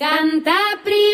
Canta pri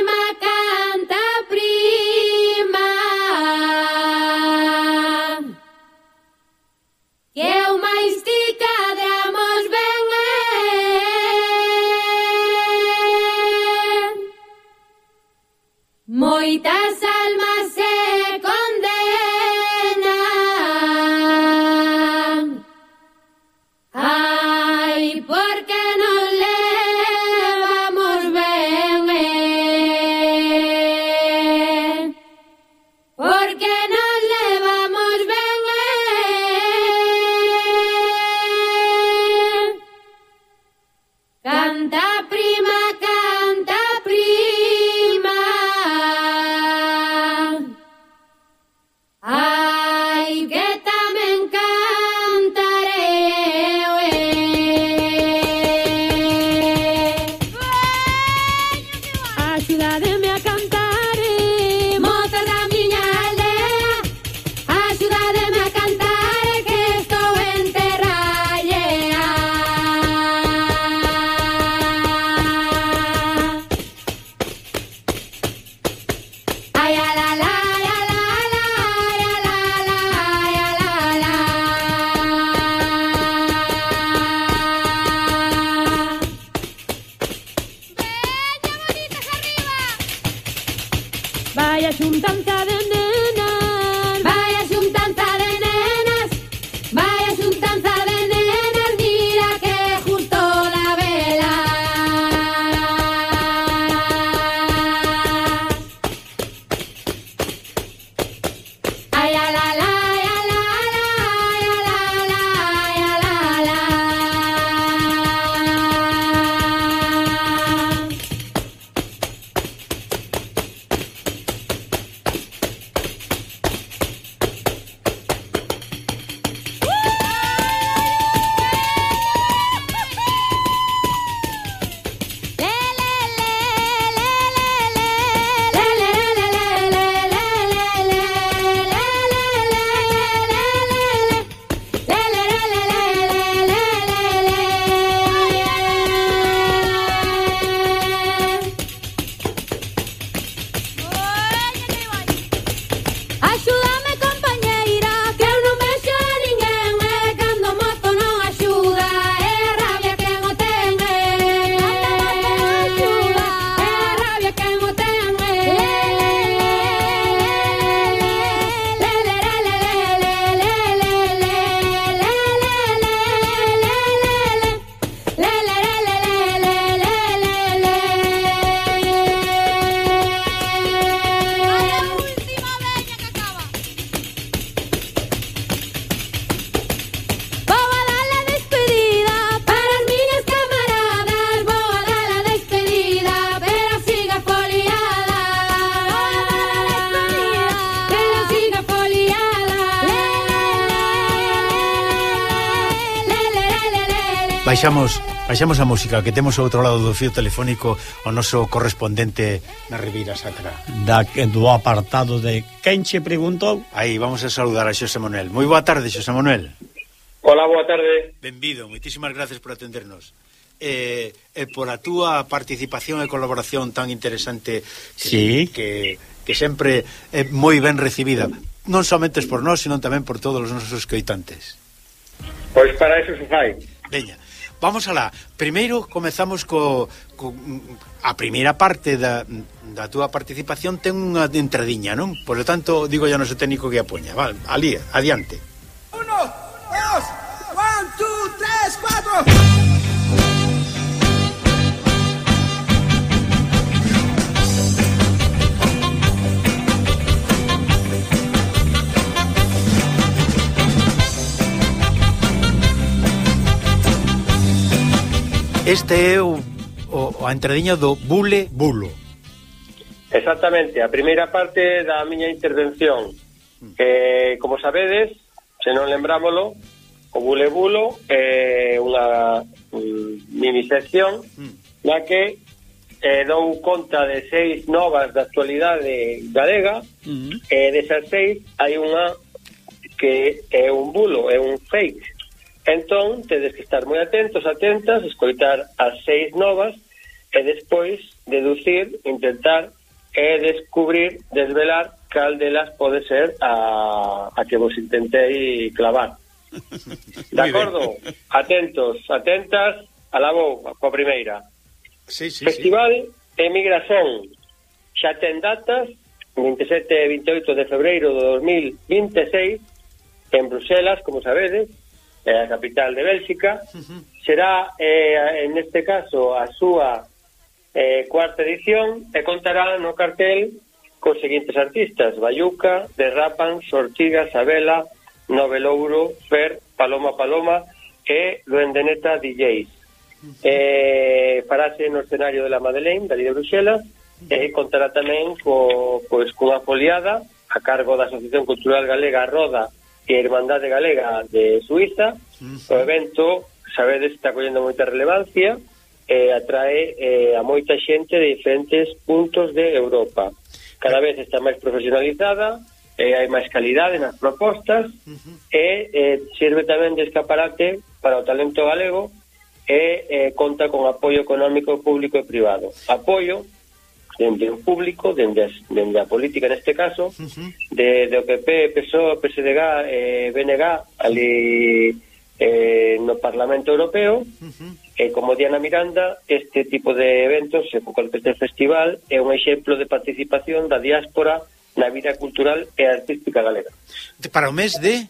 Baixamos, baixamos a música que temos ao outro lado do fio telefónico o noso correspondente na Ribeira Sacra. Da, do apartado de Quen che preguntou? Aí, vamos a saludar a Xosé Manuel. Moi boa tarde, Xosé Manuel. Hola, boa tarde. Benvido, moitísimas gracias por atendernos e, eh, e a túa participación e colaboración tan interesante que, sí. que, que sempre é moi ben recibida non somente por nós, senón tamén por todos os nosos coitantes Pois para eso se fai Veña, Vamos alá. Primeiro comezamos co, co a primeira parte da, da túa participación ten unha entradiña, non? Por lo tanto, digo ya non se técnico que a poña. Vale, ali, adiante. Este é o, o, a entradiña do bule bulo. Exactamente, a primeira parte da miña intervención. Eh, como sabedes, se non lembrámolo, o bule bulo é eh, unha mm, minisección na que eh, dou conta de seis novas da actualidade galega mm. e eh, desas seis hai unha que é un bulo, é un fake Entón, tedes que estar moi atentos, atentas, escoitar as seis novas e despois deducir, intentar e descubrir, desvelar cal delas pode ser a, a que vos intentei clavar. De acordo? Atentos, atentas, alabou, coa primeira. Sí, sí, Festival sí. de Migración. Xa ten datas, 27 e 28 de febreiro de 2026, en Bruselas, como sabedes, eh, a capital de Bélxica. Uh -huh. Será, eh, en este caso, a súa eh, cuarta edición e contará no cartel cos seguintes artistas Bayuca, Derrapan, Sortiga, Sabela, Novelouro, Fer, Paloma Paloma e Duendeneta DJs. Eh, farase no escenario de la Madeleine, dali de Bruxelas, e contará tamén co, pois, cunha foliada a cargo da Asociación Cultural Galega Roda e Irmandade Galega de Suiza. Uh -huh. O evento, sabedes, está collendo moita relevancia e atrae eh, a moita xente de diferentes puntos de Europa. Cada vez está máis profesionalizada, eh, hai máis calidade nas propostas uh -huh. e eh, sirve tamén de escaparate para o talento galego e eh, conta con apoio económico público e privado. Apoio dende o público, dende, as, dende a política neste caso, uh -huh. de, de PP, PSOE, PSDG, eh, BNG, ali eh, no Parlamento Europeo, uh -huh. e eh, como Diana Miranda, este tipo de eventos, e, con este festival, é un exemplo de participación da diáspora na vida cultural e artística galega. Para o mes de...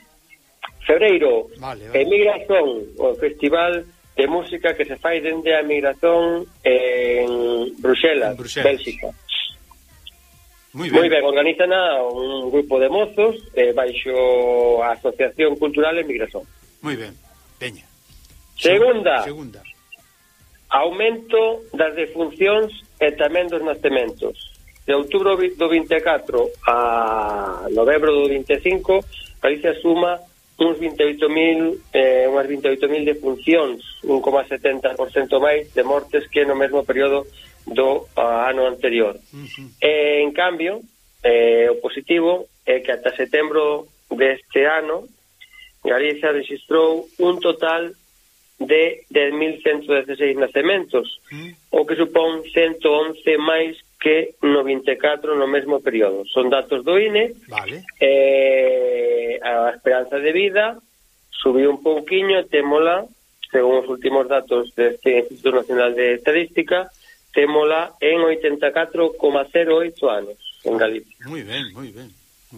Febreiro, vale, vale. Emigración, o Festival de música que se fai dende a migración en Bruxelas, en Bruxelas. Bélxica. Moi ben. Moi ben, organizan a un grupo de mozos eh, baixo a Asociación Cultural Emigración. Moi ben, peña. Segunda, Segunda, aumento das defuncións e tamén dos nascementos. De outubro do 24 a novembro do 25, Galicia suma uns 28.000 eh, unhas 28.000 defuncións, 1,70% máis de mortes que no mesmo período do ah, ano anterior. Uh -huh. eh, en cambio, eh, o positivo é que ata setembro deste ano Galicia registrou un total de 10.116 nacementos, o que supón 111 máis que no 24 no mesmo período. Son datos do INE. Vale. Eh, a esperanza de vida subiu un pouquiño, témola, según os últimos datos deste Instituto Nacional de Estadística, témola en 84,08 anos en ah, Galicia. Moi ben, moi ben.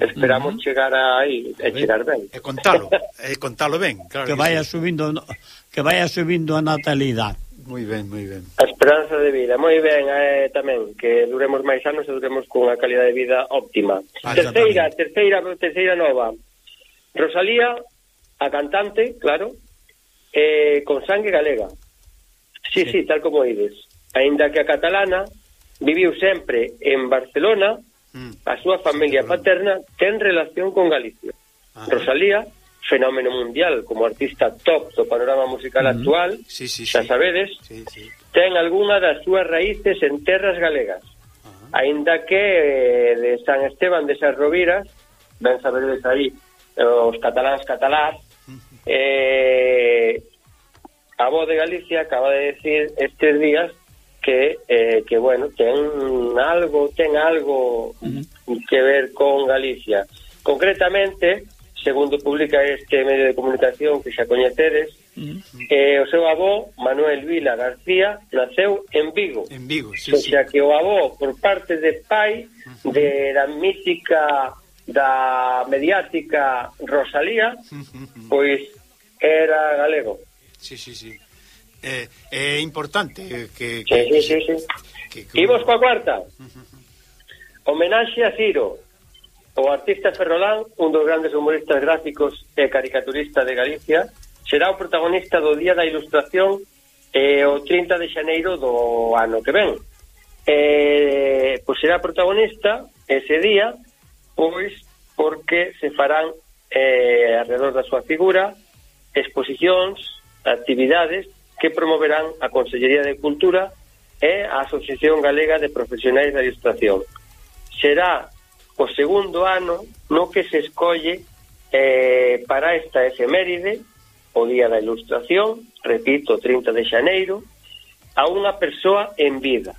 Esperamos uh -huh. chegar aí, a, chegar ben. E contalo, e contalo ben, claro. Que vaya subindo que vaya subindo a natalidade moi ben, moi ben. A esperanza de vida, moi ben, eh, tamén, que duremos máis anos e duremos cunha calidad de vida óptima. Ah, terceira, terceira, terceira nova. Rosalía, a cantante, claro, eh, con sangue galega. Sí, sí, sí tal como ides. Ainda que a catalana viviu sempre en Barcelona, mm. a súa familia sí, paterna ten relación con Galicia. Ah, Rosalía fenómeno mundial como artista top do panorama musical mm -hmm. actual, sí, sí, xa sí. sabedes, sí, sí. ten algunha das súas raíces en terras galegas. Uh -huh. Ainda que eh, de San Esteban de Sarroviras, ben sabedes aí, eh, os cataláns catalás, eh, a voz de Galicia acaba de decir estes días que, eh, que bueno, ten algo, ten algo uh -huh. que ver con Galicia. Concretamente, segundo publica este medio de comunicación que xa coñecedes, que o seu avó, Manuel Vila García, naceu en Vigo. En Vigo, sí, o sea, sí. que o avó, por parte de pai, de da mítica, da mediática Rosalía, pois era galego. Sí, sí, sí. É eh, eh, importante que... que sí, sí, sí. Que, que... Imos coa cuarta. Homenaxe a Ciro. O artista Ferrolán, un dos grandes humoristas gráficos e caricaturista de Galicia, será o protagonista do Día da Ilustración eh, o 30 de xaneiro do ano que ven. Eh, pois será protagonista ese día, pois porque se farán eh, alrededor da súa figura exposicións, actividades que promoverán a Consellería de Cultura e a Asociación Galega de Profesionais da Ilustración. Será o segundo ano no que se escolle eh, para esta efeméride o Día da Ilustración, repito, 30 de xaneiro, a unha persoa en vida.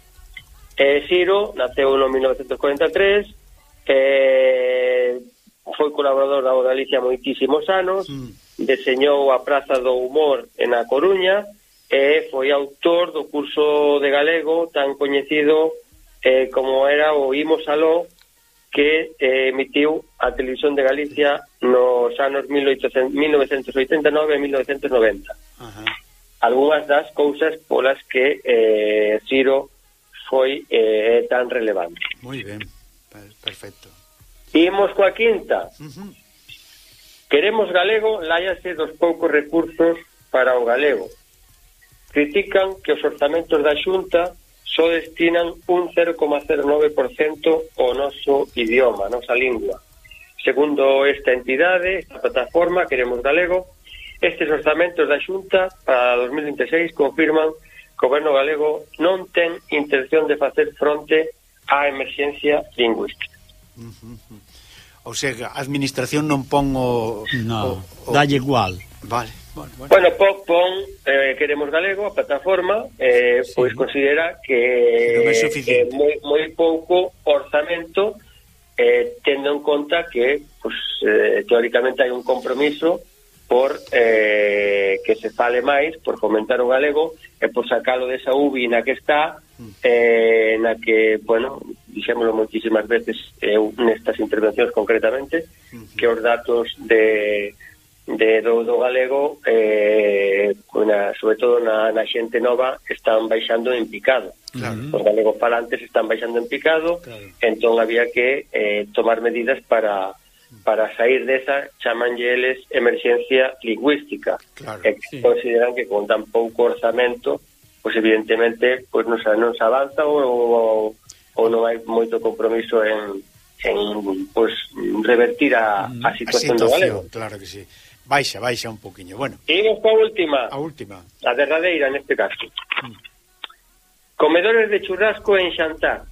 Eh, Ciro naceu no 1943, eh, foi colaborador da Galicia moitísimos anos, mm. deseñou a Praza do Humor en A Coruña, e eh, foi autor do curso de galego tan coñecido eh, como era o Imos Aló, que eh, emitiu a Televisión de Galicia nos anos 1800, 1989 e 1990. Ajá. Algúnas das cousas polas que eh, Ciro foi eh, tan relevante. Moi ben, perfecto. Imos coa quinta. Uh -huh. Queremos galego, láiase dos poucos recursos para o galego. Critican que os orzamentos da xunta só destinan un 0,09% ao noso idioma, a nosa lingua. Segundo esta entidade, esta plataforma Queremos Galego, estes orzamentos da Xunta para 2026 confirman que o goberno galego non ten intención de facer fronte á emerxencia lingüística. Uh -huh. O sea, a administración non pon o... No, o, o... dalle igual. Vale. Bueno, bueno. bueno pon, pon eh, Queremos Galego, a plataforma, eh, sí. pois considera que non é suficiente. Eh, moi, moi pouco orzamento eh, tendo en conta que pues, eh, teóricamente hai un compromiso por eh, que se fale máis, por fomentar o galego e por sacalo desa ubi na que está eh, na que, bueno, dixémoslo moitísimas veces eu nestas intervencións concretamente, que os datos de de do, do galego eh, na, sobre todo na, na xente nova están baixando en picado claro. os galegos falantes están baixando en picado claro. entón había que eh, tomar medidas para para sair desa chamanlle eles emerxencia lingüística claro, e sí. consideran que con tan pouco orzamento pois evidentemente pois non, non se avanza ou, ou, ou non hai moito compromiso en en pois, revertir a, a mm-hmm. situación, a situación do galego claro que sí Baixa, baixa un poquinho, bueno. E imos coa última. A última. A derradeira, neste caso. Mm. Comedores de churrasco en Xantar.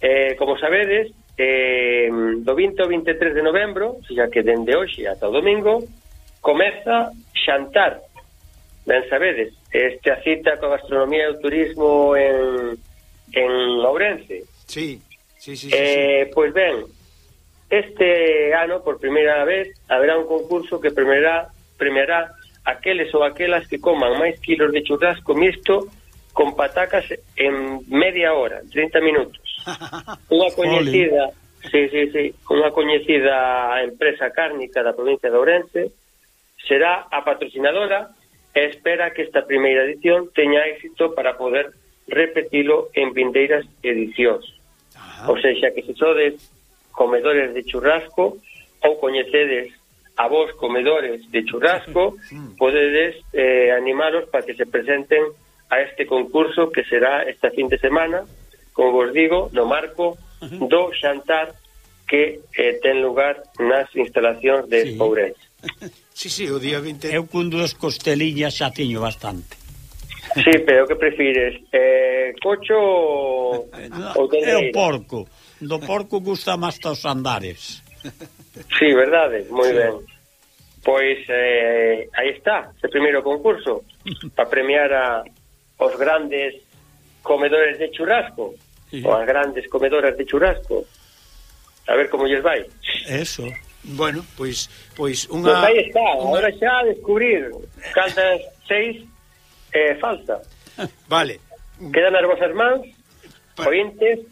Eh, como sabedes, eh, do 20 ao 23 de novembro, xa que dende hoxe ata o domingo, comeza Xantar. Ben sabedes, esta cita coa gastronomía e o turismo en, en Ourense. Sí, sí, sí. sí, eh, sí. Pois ben, Este ano, por primeira vez, haberá un concurso que premiará, premiará aqueles ou aquelas que coman máis kilos de churrasco mixto con patacas en media hora, 30 minutos. Unha coñecida, sí, sí, sí, unha coñecida empresa cárnica da provincia de Ourense será a patrocinadora e espera que esta primeira edición teña éxito para poder repetilo en vindeiras edicións. Ajá. O sea, xa que se sodes comedores de churrasco ou coñecedes a vos comedores de churrasco mm. podedes eh, animaros para que se presenten a este concurso que será esta fin de semana. Como vos digo, no marco do xantar que eh, ten lugar nas instalacións de sí. Ourense. Sí, sí, o día 20 Eu cun dos costeliñas xa tiño bastante. Sí, pero que prefires? Eh, cocho ou teneira? É o porco do porco gusta máis os andares. Sí, verdade, moi sí. ben. Pois eh, aí está, ese primeiro concurso para premiar a os grandes comedores de churrasco, sí. ou as grandes comedoras de churrasco. A ver como lles vai. Eso. Bueno, pois pois unha Pois aí está, unha... agora xa a descubrir cantas seis eh, falta. Vale. Quedan as vosas mans, pa... ointes,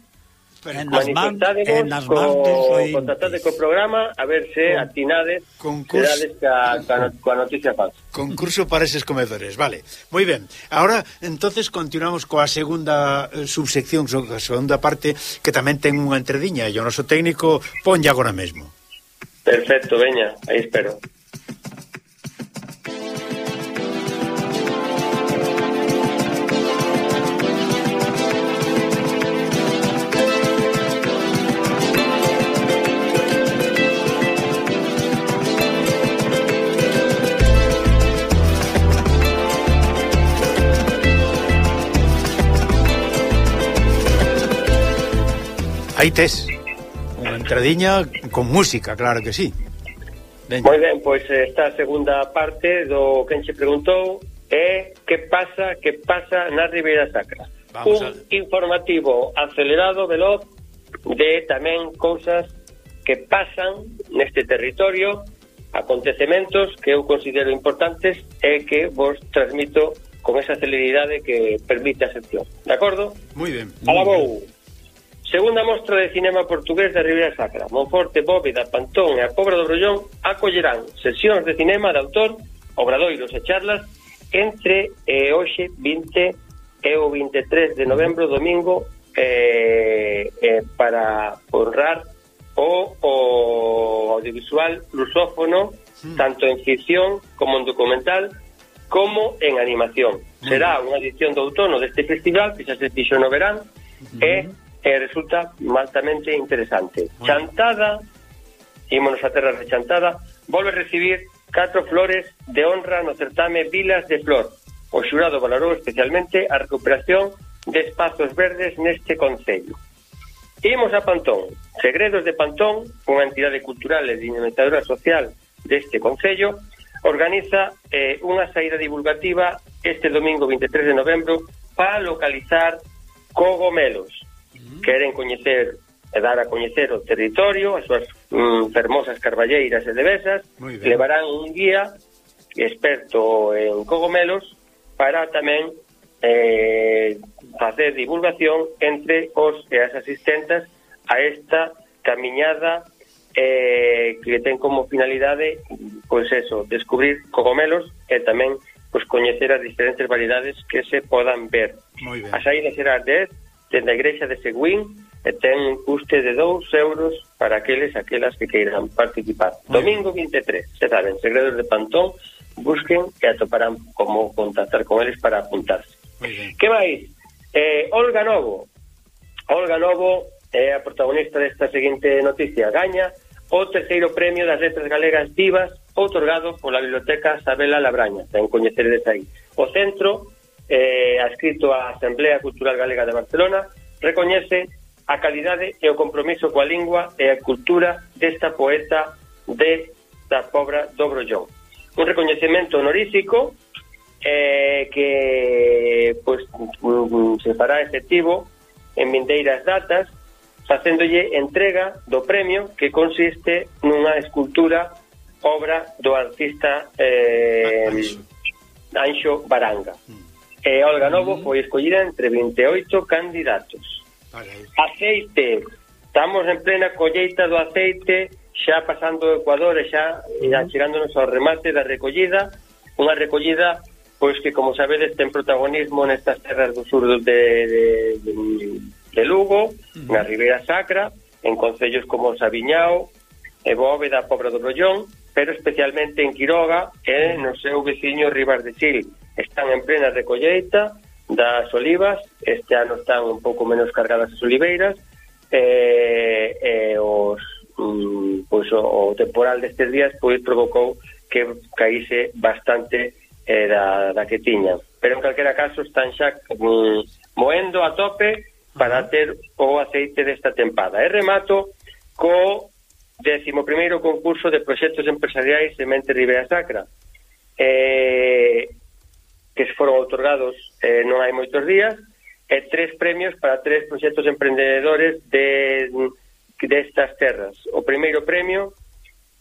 en as, man, en as martes co, ointes. Contactade co programa a ver se con, atinades concurso, serades ca, ca, no, coa noticia falsa. Concurso para eses comedores, vale. Moi ben. Ahora, entonces continuamos coa segunda eh, subsección, a segunda parte, que tamén ten unha entrediña e o noso técnico ponlle agora mesmo. Perfecto, veña, aí espero. Aí tes. Unha entradiña con música, claro que sí. Veña. Moi ben, pois eh, esta segunda parte do quen preguntou é que pasa, que pasa na Ribeira Sacra. Vamos Un a... informativo acelerado, veloz, de tamén cousas que pasan neste territorio, acontecementos que eu considero importantes e que vos transmito con esa celeridade que permite a sección. De acordo? Moi ben. Alabou. Muy ben. Segunda mostra de cinema portugués da Ribeira Sacra, Monforte, Bóveda, Pantón e a Pobra do Brollón acollerán sesións de cinema de autor, obradoiros e charlas entre eh, hoxe 20 e o 23 de novembro, domingo, eh, eh, para honrar o, o audiovisual lusófono, sí. tanto en ficción como en documental, como en animación. Hmm. Será unha edición do outono deste festival que xa se fixo no verán uh -huh. e hmm e resulta altamente interesante. Bueno. Chantada, ímonos a terra de Chantada, volve a recibir catro flores de honra no certame Vilas de Flor. O xurado valorou especialmente a recuperación de espazos verdes neste Concello. Imos a Pantón. Segredos de Pantón, unha entidade cultural e dinamizadora social deste Concello, organiza eh, unha saída divulgativa este domingo 23 de novembro para localizar cogomelos. Queren coñecer e dar a coñecer o territorio, as súas mm, fermosas carballeiras e devesas, levarán un guía experto en cogomelos para tamén eh, facer divulgación entre os e as asistentas a esta camiñada eh, que ten como finalidade pois eso, descubrir cogomelos e tamén pois, coñecer as diferentes variedades que se podan ver. As saída será 10 dende a Igrexa de Seguín e ten un custe de 2 euros para aqueles aquelas que queiran participar. Domingo 23, se saben, segredos de Pantón, busquen e atoparán como contactar con eles para apuntarse. Que máis? Eh, Olga Novo. Olga Novo é eh, a protagonista desta seguinte noticia. Gaña o terceiro premio das letras galegas vivas outorgado pola Biblioteca Sabela Labraña, ten coñeceredes aí. O centro eh, adscrito á Asamblea Cultural Galega de Barcelona, recoñece a calidade e o compromiso coa lingua e a cultura desta poeta de da pobra do Brollón. Un recoñecemento honorífico eh, que pues, mm, mm, se fará efectivo en vindeiras datas facéndolle entrega do premio que consiste nunha escultura obra do artista eh, Anxo Baranga. Mm e Olga Novo foi escollida entre 28 candidatos. Vale. Aceite, estamos en plena colleita do aceite, xa pasando o Ecuador e xa, xa chegándonos ao remate da recollida, unha recollida pois que como sabedes ten protagonismo nestas terras do sur de, de, de, de Lugo, na Ribeira Sacra, en concellos como Sabiñao, e Bóveda, Pobra do Brollón, pero especialmente en Quiroga e no seu veciño Ribas de Sil están en plena recolleita das olivas, este ano están un pouco menos cargadas as oliveiras, e, e os, mm, pois, o, o temporal destes días pois provocou que caíse bastante eh, da, da que tiña. Pero en calquera caso están xa mm, moendo a tope para ter o aceite desta tempada. E remato co décimo primeiro concurso de proxectos empresariais de Mente Ribera Sacra. Eh, que foron otorgados eh, non hai moitos días, e tres premios para tres proxectos emprendedores de destas de terras. O primeiro premio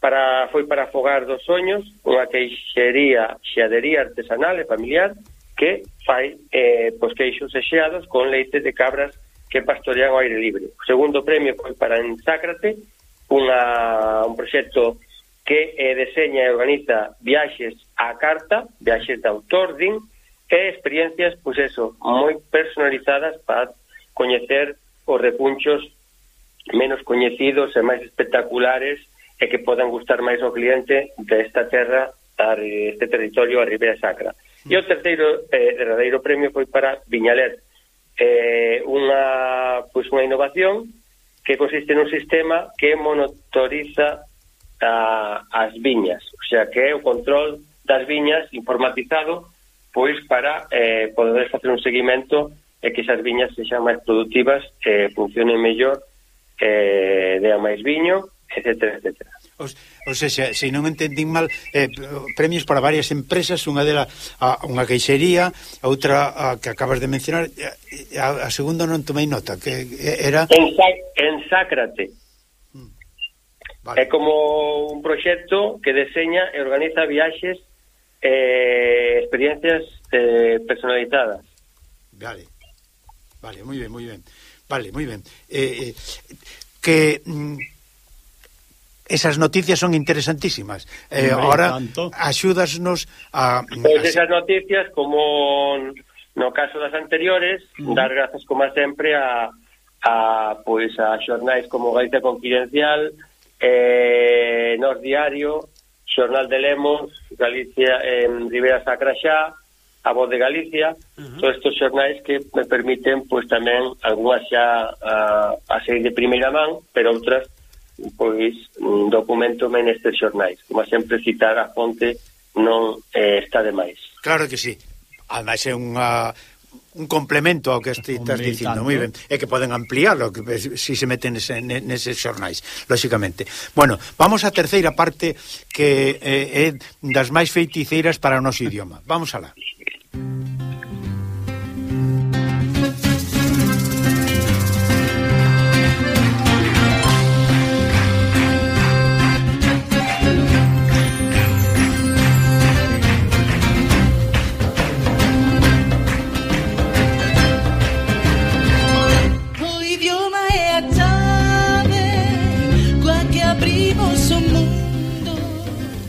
para foi para Fogar dos Soños, unha queixería, xeadería artesanal e familiar que fai eh, pois queixos e xeados con leite de cabras que pastorean ao aire libre. O segundo premio foi para Ensácrate, unha, un proxecto que eh, deseña e organiza viaxes a carta de axente autor, din, e experiencias, pois eso, moi personalizadas para coñecer os repunchos menos coñecidos e máis espectaculares e que podan gustar máis ao cliente desta terra, deste territorio a Ribeira Sacra. E o terceiro eh, derradeiro premio foi para Viñalet, eh, unha, pois unha innovación que consiste nun sistema que monitoriza a, as viñas, o sea que é o control das viñas informatizado pois para eh, poder facer un seguimento e que esas viñas sexan máis productivas e eh, funcionen mellor eh, dea máis viño, etc. etc. Os, ou seja, se non entendín mal eh, premios para varias empresas unha dela a, unha queixería a outra a, que acabas de mencionar a, a segunda non tomei nota que era... Ensácrate mm. Vale. É como un proxecto que deseña e organiza viaxes eh, experiencias eh, personalizadas. Vale, vale, muy bien, muy bien. Vale, muy bien. Eh, eh que mm, esas noticias son interesantísimas. Eh, ahora tanto. axúdasnos a... Pois pues esas noticias, como no caso das anteriores, uh -huh. dar grazas, como sempre, a, a, pois, pues, a xornais como Galicia Confidencial, eh, Nos Diario, Xornal de Lemos, Galicia en Rivera Sacra xa, A Voz de Galicia, uh -huh. todos estes xornais que me permiten pois tamén algunhas xa a, a seguir de primeira man, pero outras pois documentome nestes xornais. Como sempre citar a fonte non eh, está de máis. Claro que sí. Ademais é unha un complemento ao que estás dicindo, moi ben, É que poden ampliarlo se si se meten nese, neses xornais, lóxicamente. Bueno, vamos á terceira parte que eh, é das máis feiticeiras para o noso idioma. Vamos alá. Música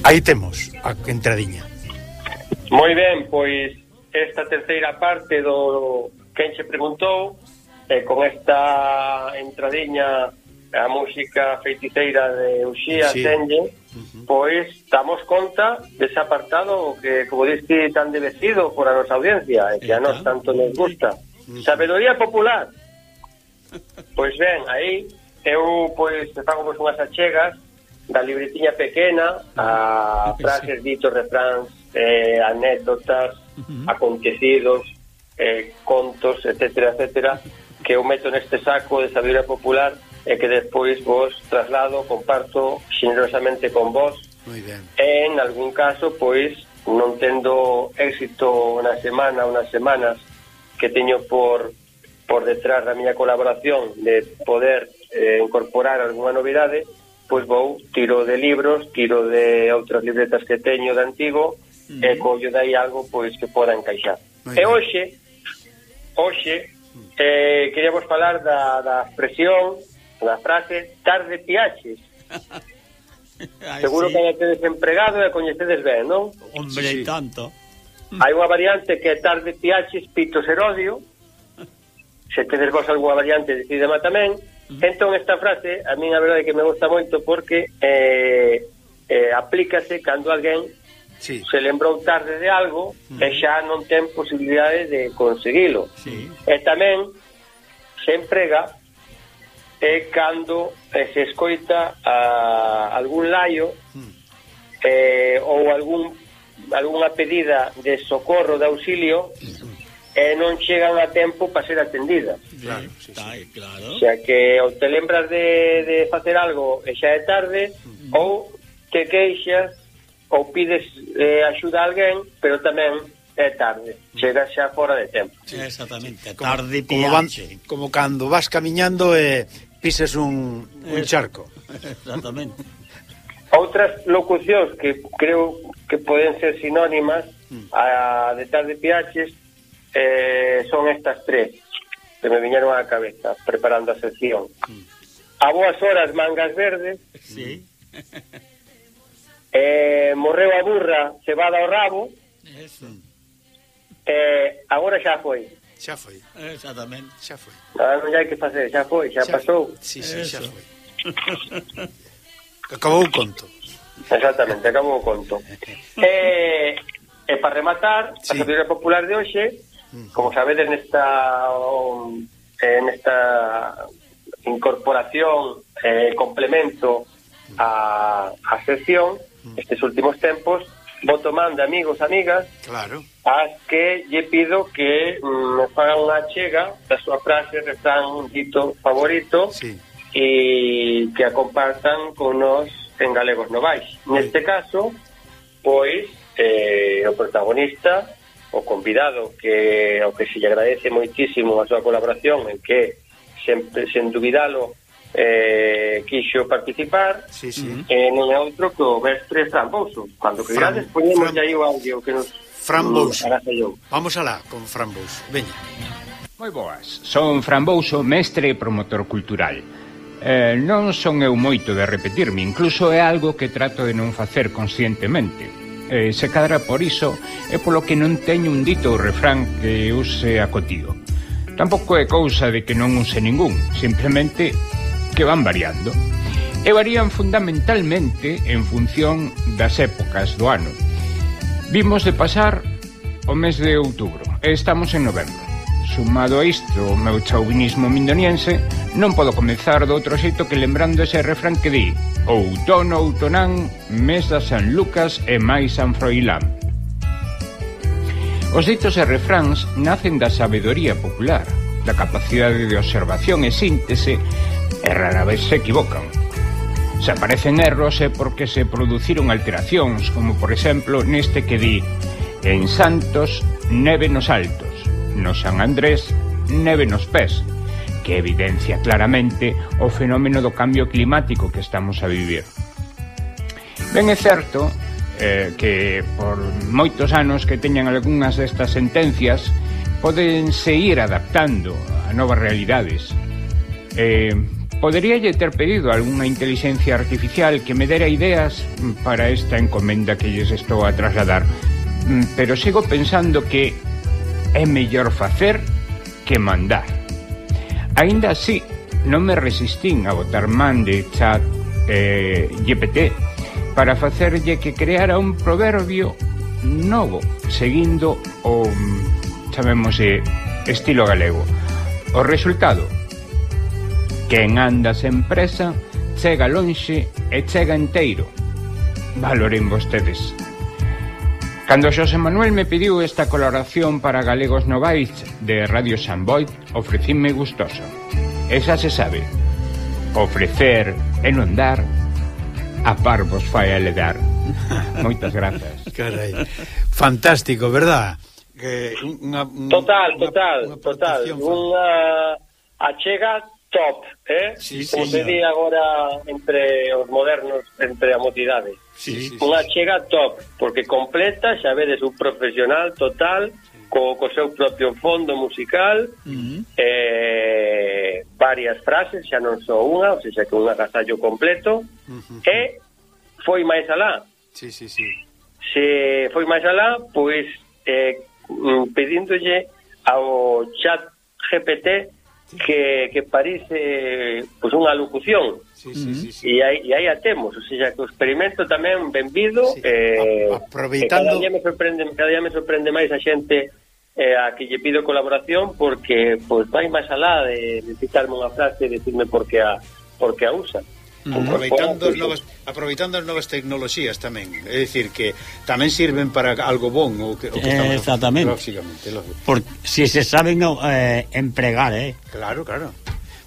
Aí temos a entradiña. Moi ben, pois esta terceira parte do quen se preguntou eh, con esta entradiña a música feiticeira de Uxía sí. Senlle, pois damos conta dese apartado que, como diste, tan devecido por a nosa audiencia, e que a nos tanto nos gusta. Sabedoría popular. Pois ben, aí eu pois fago vos unhas achegas da libretiña pequena a ah, frases, ditos, refráns, eh, anécdotas, acontecidos, eh, contos, etcétera, etcétera, que eu meto neste saco de sabiduría popular e que despois vos traslado, comparto generosamente con vos. Muy ben. En algún caso, pois, non tendo éxito na semana, unas semanas que teño por por detrás da miña colaboración de poder eh, incorporar algunha novidade, pois vou, tiro de libros, tiro de outras libretas que teño de antigo, mm. e collo dai algo pois que poda encaixar. Muy e hoxe, hoxe, eh, queríamos falar da, da expresión, da frase, tarde piaches. Ay, Seguro sí. que tedes empregado e coñecedes ben, non? Hombre, sí. tanto. Hai unha variante que é tarde piaches, pitos erodio. Se tedes vos algunha variante, decidema tamén. Entón esta frase a min a verdade que me gusta moito porque eh, eh, aplícase cando alguén sí. se lembrou tarde de algo mm. e xa non ten posibilidades de conseguilo. Sí. E tamén se emprega é cando eh, se escoita a algún laio mm. eh, ou algún algunha pedida de socorro, de auxilio mm e non chegan a tempo para ser atendidas. Claro, sí, sí. Aí, claro. O sea que ou te lembras de, de facer algo e xa é tarde, uh -huh. ou te queixas ou pides eh, axuda a alguén, pero tamén é tarde, chega xa fora de tempo. Sí, exactamente, como, tarde como, como, van, como cando vas camiñando e pises un, un eh, charco. Exactamente. Outras locucións que creo que poden ser sinónimas mm. a de tarde piaches eh, son estas tres que me viñeron á cabeza preparando mm. a sección. A boas horas mangas verdes. Sí. Eh, morreu a burra cebada ao rabo. Eso. Eh, agora xa foi. Xa foi. Exactamente. Xa foi. Ah, non hai que facer, xa foi, xa, xa pasou. Sí, sí, Eso. xa foi. acabou o conto. Exactamente, acabou o conto. eh, e para rematar, sí. a sabiduría popular de hoxe, Como sabedes, nesta eh, nesta incorporación eh, complemento a, a sección estes últimos tempos vou tomando amigos, amigas claro. as que lle pido que mm, me mm, fagan unha chega da súa frase, refrán, dito favorito sí. e que a compartan con nós en Galegos Novais. Neste caso, pois, eh, o protagonista o convidado que ao que se lle agradece moitísimo a súa colaboración en que sempre sen dubidalo eh, quixo participar sí, sí. e eh, non é outro que o Vestre Fran Bouso. Cando que Fran, grades ponemos Fran, aí o audio que nos Fran Bouso. vamos alá con Fran Bouso. Veña. Moi boas, son Fran Bouso, mestre e promotor cultural. Eh, Non son eu moito de repetirme, incluso é algo que trato de non facer conscientemente eh, se cadra por iso é polo que non teño un dito ou refrán que use a. Tampouco é cousa de que non use ningún, simplemente que van variando. E varían fundamentalmente en función das épocas do ano. Vimos de pasar o mes de outubro e estamos en novembro. Sumado a isto o meu chauvinismo mindoniense, non podo comenzar do outro xeito que lembrando ese refrán que di Outono, outonán, mesa San Lucas e máis San Froilán. Os ditos e refráns nacen da sabedoría popular, da capacidade de observación e síntese e rara vez se equivocan. Se aparecen erros é porque se produciron alteracións, como por exemplo neste que di En Santos, neve nos altos no San Andrés, neve nos pés, que evidencia claramente o fenómeno do cambio climático que estamos a vivir. Ben é certo eh, que por moitos anos que teñan algunhas destas sentencias poden seguir ir adaptando a novas realidades. Eh, Poderíalle ter pedido algunha inteligencia artificial que me dera ideas para esta encomenda que lles estou a trasladar, mm, pero sigo pensando que é mellor facer que mandar. Aínda así, non me resistín a botar man de chat eh, GPT para facerlle que creara un proverbio novo seguindo o chamemose estilo galego. O resultado Quen anda sen presa chega lonxe e chega enteiro. Valoren vostedes. Cando Xosé Manuel me pediu esta colaboración para Galegos Novais de Radio San Boi, ofrecínme gustoso. Esa se sabe. Ofrecer e non dar, a parvos fai a ledar. Moitas grazas. Carai. Fantástico, verdad? Que unha, un, total, total, unha, unha total. Unha achega top, eh? Sí, Como se di agora entre os modernos, entre a motidade sí, sí, unha sí, chega top, porque completa, xa vedes, un profesional total, co, co seu propio fondo musical uh -huh. eh, varias frases, xa non só unha ou seja, que un agasallo completo uh -huh. e foi máis alá sí, sí, sí. se foi máis alá pois eh, mm, pedíndolle ao chat GPT que, que parece pois, unha locución Sí, sí, sí, sí. E aí, e aí a temos, o sea, que o experimento tamén benvido sí. eh, Aproveitando... cada día me sorprende, cada día me sorprende máis a xente eh, a que lle pido colaboración porque pois pues, vai máis alá de, de citarme unha frase e decirme por que a, por que a usa. Aproveitando as novas aproveitando as novas tecnoloxías tamén, é dicir que tamén sirven para algo bon o que, o que estamos Exactamente. Lógicamente, lógicamente. Por, si se saben eh, empregar, eh. Claro, claro.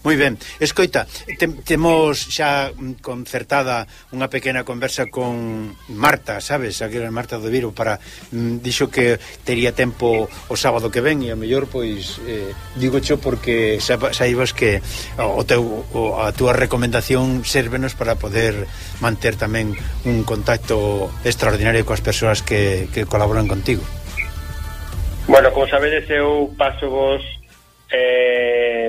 Moi ben, escoita, tem, temos xa mm, concertada unha pequena conversa con Marta, sabes, aquela Marta do Viro para mm, dixo que tería tempo o sábado que ven e a mellor pois eh, digo cho porque saibas que o teu o, a túa recomendación sérvenos para poder manter tamén un contacto extraordinario coas persoas que, que colaboran contigo. Bueno, como sabedes, eu paso vos eh,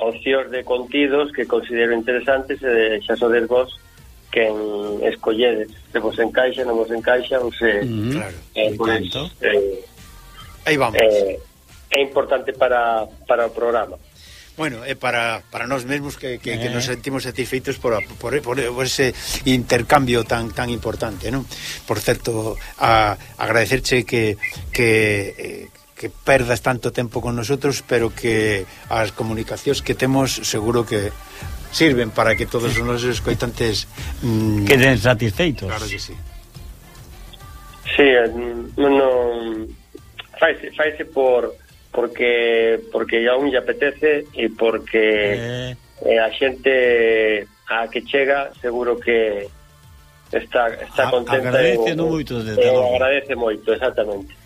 opcións de contidos que considero interesantes e xa sodes vos que escolledes se vos encaixa, non vos encaixa ou se... Mm, claro, eh, pois, eh, Aí vamos. Eh, é importante para, para o programa. Bueno, é para, para nós mesmos que, que, eh. que nos sentimos satisfeitos por, por, por, por ese intercambio tan tan importante, non? Por certo, a, agradecerche que, que, eh, que perdas tanto tempo con nosotros, pero que as comunicacións que temos seguro que sirven para que todos os nosos escoitantes mm, queden satisfeitos. Claro que sí. Sí, eh, non faise, faise por porque porque a un lle apetece e porque eh... Eh, a xente a que chega seguro que está está contenta agradece e, no moito desde eh, agradece moito, exactamente.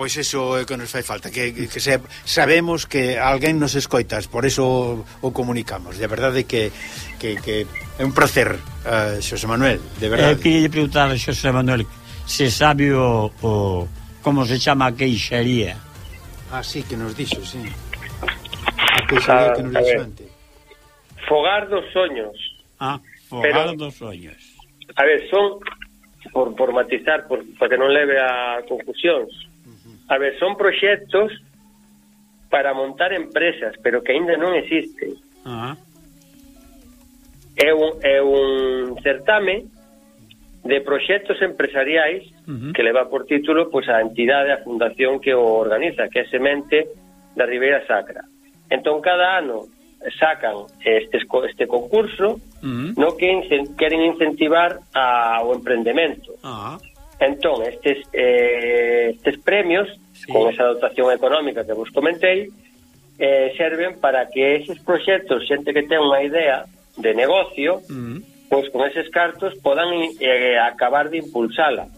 Pois eso é que nos fai falta, que, que se, sabemos que alguén nos escoitas, por eso o comunicamos. De verdade que, que, que é un placer, uh, eh, Xosé Manuel, de eh, verdade. Eu queria lle preguntar a Xosé Manuel se sabe o, o como se chama a queixería Ah, sí, que nos dixo, sí. A queixaría ah, que nos dixo antes. Fogar dos soños. Ah, fogar Pero, dos soños. A ver, son, por, por matizar, por, para que non leve a confusións, A ver, son proxectos para montar empresas, pero que aínda non existen. Uh -huh. É un, é un certame de proxectos empresariais uh -huh. que leva por título pois a entidade, a fundación que o organiza, que é Semente da Ribeira Sacra. Entón cada ano sacan este este concurso uh -huh. no que incent, queren incentivar ao emprendemento. Uh -huh. Entón, estes, eh, estes premios, sí. con esa dotación económica que vos comentei, eh, serven para que eses proxectos, xente que ten unha idea de negocio, uh -huh. pois con eses cartos podan eh, acabar de impulsala.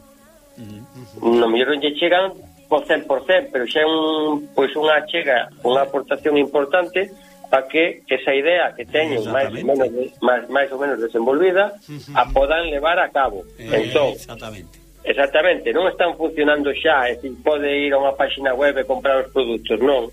Uh -huh. No mellor non lle chegan por 100%, pero xa é un, pois unha chega, unha aportación importante para que esa idea que teñen máis ou menos máis, máis ou menos desenvolvida uh -huh. a podan levar a cabo. Eh, entón, exactamente Exactamente, non están funcionando xa, é dicir, pode ir a unha páxina web e comprar os produtos, non.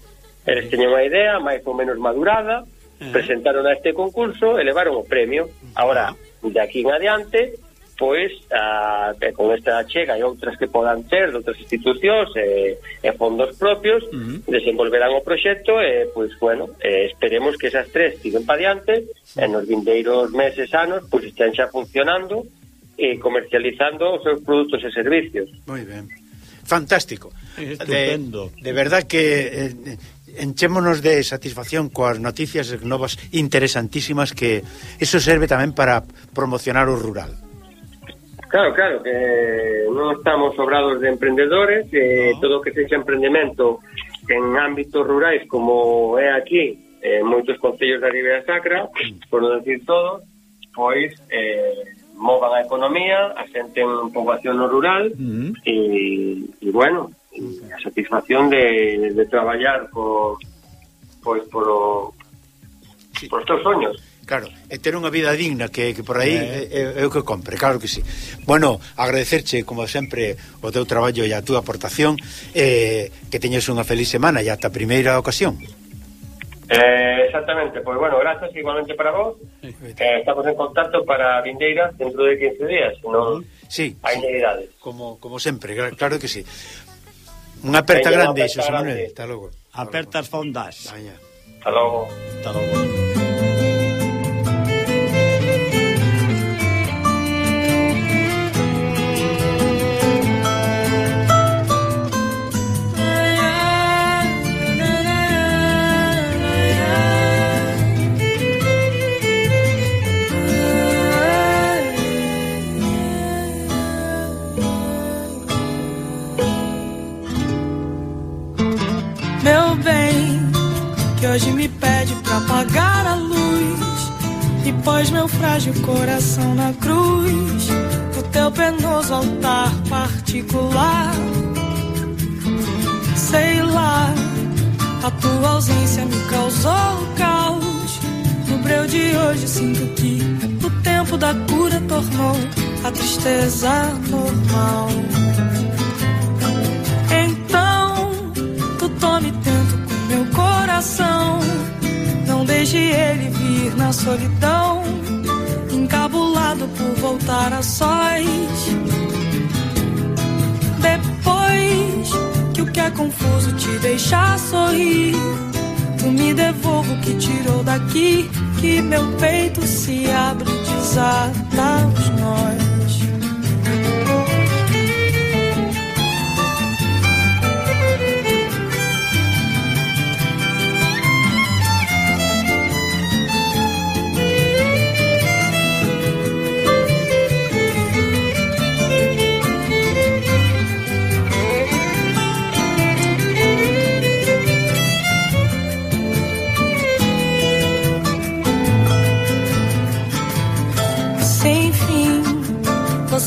Eles teñen unha idea, máis ou menos madurada, presentaron a este concurso, elevaron o premio. Ahora, de aquí en adiante, pois, a, con esta chega e outras que podan ter de outras institucións e, e fondos propios, desenvolverán o proxecto e, pois, bueno, esperemos que esas tres siguen pa adiante e nos vindeiros meses, anos, pois, estén xa funcionando eh, comercializando os seus produtos e servicios. Moi ben. Fantástico. Estupendo. De, de verdad que eh, enchémonos de satisfacción coas noticias novas interesantísimas que eso serve tamén para promocionar o rural. Claro, claro, que non estamos sobrados de emprendedores, eh, no. todo o que sexa emprendemento en ámbitos rurais como é aquí, en moitos concellos da Ribeira Sacra, por non decir todo, pois eh, movan a economía, asenten poboación no rural, uh -huh. e, e bueno, e a satisfacción de, de traballar por, pois polo, sí. por estes soños. Claro, e ter unha vida digna que, que por aí é, é, é o que compre, claro que sí. Bueno, agradecerche como sempre o teu traballo e a túa aportación eh, que teñes unha feliz semana e ata a primeira ocasión. Eh, exactamente, pois pues, bueno, grazas igualmente para vos eh, Estamos en contacto para Vindeira dentro de 15 días no sí, hay sí. como, como sempre, claro que sí. Unha aperta grande, Xosé Manuel Hasta logo Apertas fondas. Venga. Hasta logo Hasta logo frágil coração na cruz do teu penoso altar particular. Sei lá, a tua ausência me causou caos. No breu de hoje sinto que o tempo da cura tornou a tristeza normal. Então, tu tome tento com meu coração. Não deixe ele vir na solidão, encabulado por voltar a sós. Depois que o que é confuso te deixar sorrir, tu me devolva o que tirou daqui, que meu peito se abre e desata os nós.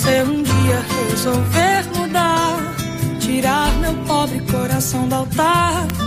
você um dia resolver mudar, tirar meu pobre coração do altar.